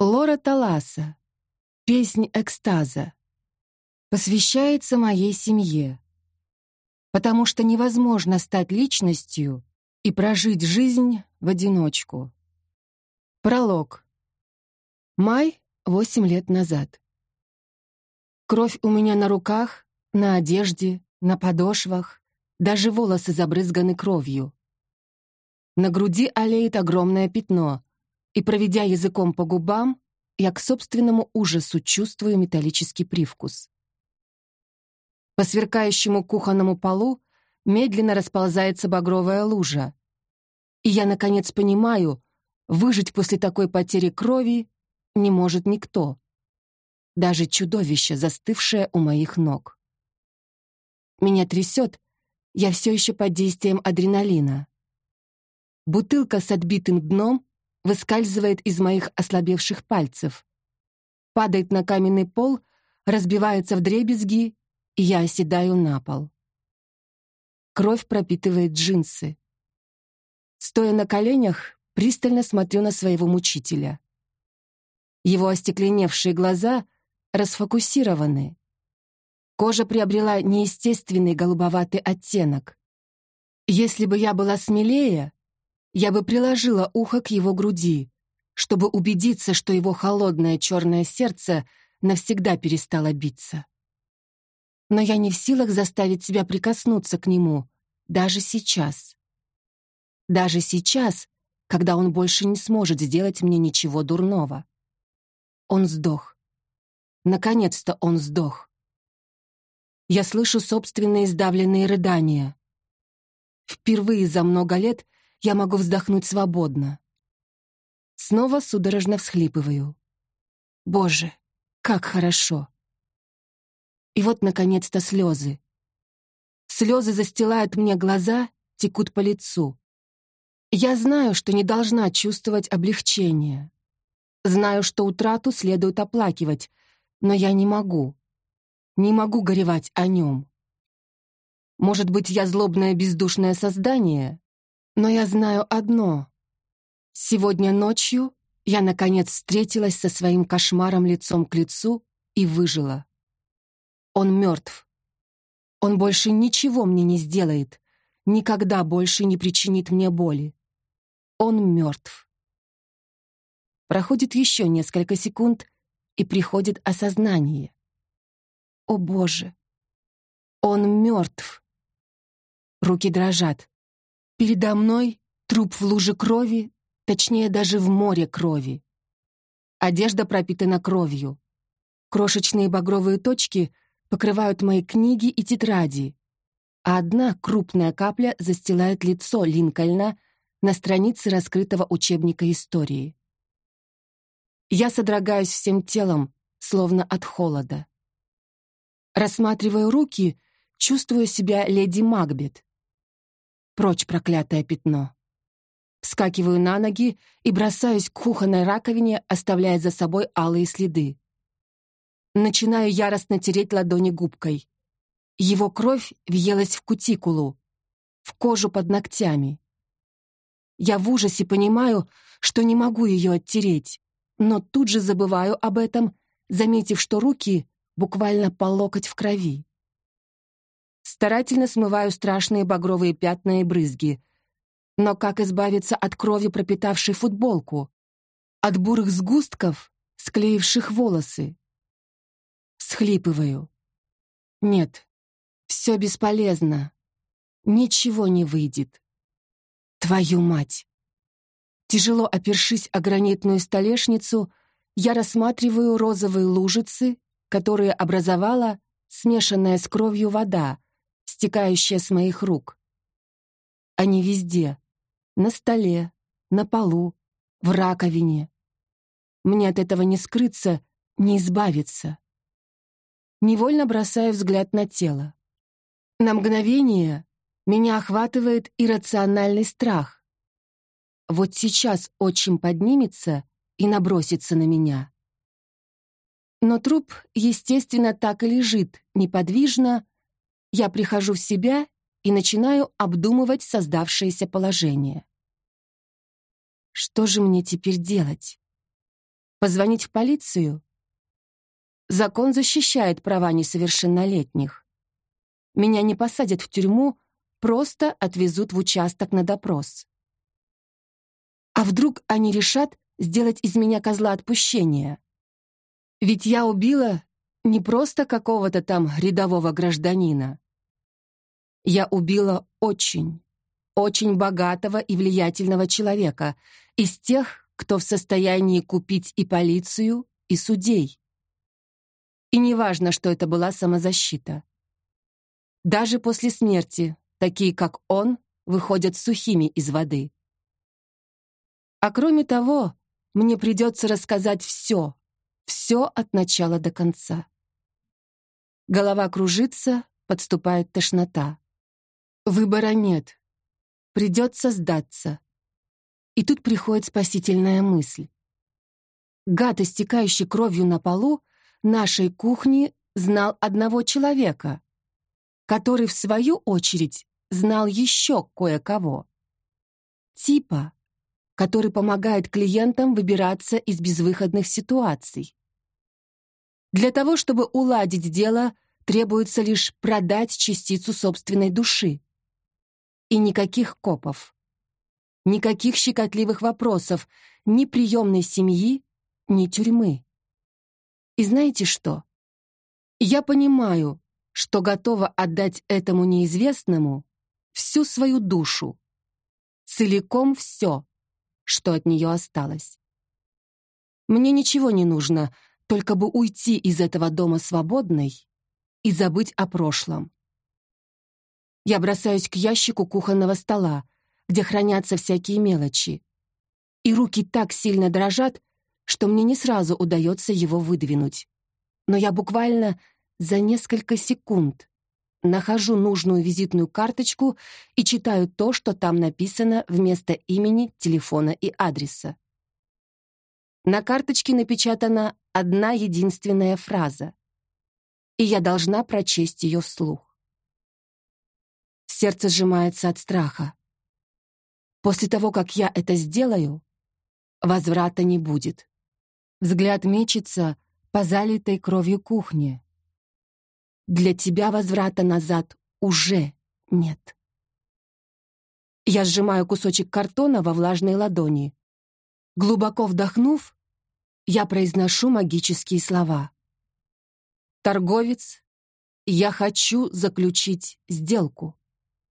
Лора Таласа. Песнь экстаза. Посвящается моей семье. Потому что невозможно стать личностью и прожить жизнь в одиночку. Пролог. Май, восемь лет назад. Кровь у меня на руках, на одежде, на подошвах, даже волосы забрызганы кровью. На груди олеет огромное пятно, и, проведя языком по губам, я к собственному ужасу чувствую металлический привкус. По сверкающему кухонному полу медленно расползается багровая лужа. И я, наконец, понимаю, выжить после такой потери крови не может никто. Даже чудовище, застывшее у моих ног. Меня трясет, я все еще под действием адреналина. Бутылка с отбитым дном выскальзывает из моих ослабевших пальцев, падает на каменный пол, разбивается в дребезги, и я оседаю на пол. Кровь пропитывает джинсы. Стоя на коленях, пристально смотрю на своего мучителя. Его остекленевшие глаза расфокусированы. Кожа приобрела неестественный голубоватый оттенок. Если бы я была смелее, я бы приложила ухо к его груди, чтобы убедиться, что его холодное черное сердце навсегда перестало биться. Но я не в силах заставить себя прикоснуться к нему, даже сейчас. Даже сейчас, когда он больше не сможет сделать мне ничего дурного. Он сдох. Наконец-то он сдох. Я слышу собственные сдавленные рыдания. Впервые за много лет — я могу вздохнуть свободно. Снова судорожно всхлипываю. Боже, как хорошо. И вот, наконец-то, слезы. Слезы застилают мне глаза, текут по лицу. Я знаю, что не должна чувствовать облегчение. Знаю, что утрату следует оплакивать, но я не могу. Не могу горевать о нем. Может быть, я злобное бездушное создание? Но я знаю одно. Сегодня ночью я, наконец, встретилась со своим кошмаром лицом к лицу и выжила. Он мертв. Он больше ничего мне не сделает, никогда больше не причинит мне боли. Он мертв. Проходит еще несколько секунд, и приходит осознание. О, Боже! Он мертв. Руки дрожат. Передо мной труп в луже крови, точнее, даже в море крови. Одежда пропитана кровью. Крошечные багровые точки покрывают мои книги и тетради, а одна крупная капля застилает лицо Линкольна на странице раскрытого учебника истории. Я содрогаюсь всем телом, словно от холода. Рассматриваю руки, чувствую себя леди Макбет. Прочь проклятое пятно. Вскакиваю на ноги и бросаюсь к кухонной раковине, оставляя за собой алые следы. Начинаю яростно тереть ладони губкой. Его кровь въелась в кутикулу, в кожу под ногтями. Я в ужасе понимаю, что не могу ее оттереть, но тут же забываю об этом, заметив, что руки буквально по локоть в крови. Старательно смываю страшные багровые пятна и брызги. Но как избавиться от крови, пропитавшей футболку? От бурых сгустков, склеивших волосы? Схлипываю. Нет, все бесполезно. Ничего не выйдет. Твою мать! Тяжело опершись о гранитную столешницу, я рассматриваю розовые лужицы, которые образовала смешанная с кровью вода, стекающая с моих рук. Они везде. На столе, на полу, в раковине. Мне от этого не скрыться, не избавиться. Невольно бросаю взгляд на тело. На мгновение меня охватывает иррациональный страх. Вот сейчас отчим поднимется и набросится на меня. Но труп, естественно, так и лежит, неподвижно, я прихожу в себя и начинаю обдумывать создавшееся положение. Что же мне теперь делать? Позвонить в полицию? Закон защищает права несовершеннолетних. Меня не посадят в тюрьму, просто отвезут в участок на допрос. А вдруг они решат сделать из меня козла отпущения? Ведь я убила не просто какого-то там рядового гражданина. Я убила очень, очень богатого и влиятельного человека, из тех, кто в состоянии купить и полицию, и судей. И неважно, что это была самозащита. Даже после смерти такие, как он, выходят сухими из воды. А кроме того, мне придется рассказать все, все от начала до конца. Голова кружится, подступает тошнота. Выбора нет. Придется сдаться. И тут приходит спасительная мысль. Гад, истекающий кровью на полу, нашей кухни знал одного человека, который, в свою очередь, знал еще кое-кого. Типа, который помогает клиентам выбираться из безвыходных ситуаций. Для того, чтобы уладить дело, требуется лишь продать частицу собственной души. И никаких копов. Никаких щекотливых вопросов, ни приемной семьи, ни тюрьмы. И знаете что? Я понимаю, что готова отдать этому неизвестному всю свою душу, целиком все, что от нее осталось. Мне ничего не нужно, только бы уйти из этого дома свободной и забыть о прошлом. Я бросаюсь к ящику кухонного стола, где хранятся всякие мелочи. И руки так сильно дрожат, что мне не сразу удается его выдвинуть. Но я буквально за несколько секунд нахожу нужную визитную карточку и читаю то, что там написано вместо имени, телефона и адреса. На карточке напечатана одна единственная фраза, и я должна прочесть ее вслух. Сердце сжимается от страха. После того, как я это сделаю, возврата не будет. Взгляд мечется по залитой кровью кухне. Для тебя возврата назад уже нет. Я сжимаю кусочек картона во влажной ладони. Глубоко вдохнув, я произношу магические слова. «Торговец, я хочу заключить сделку».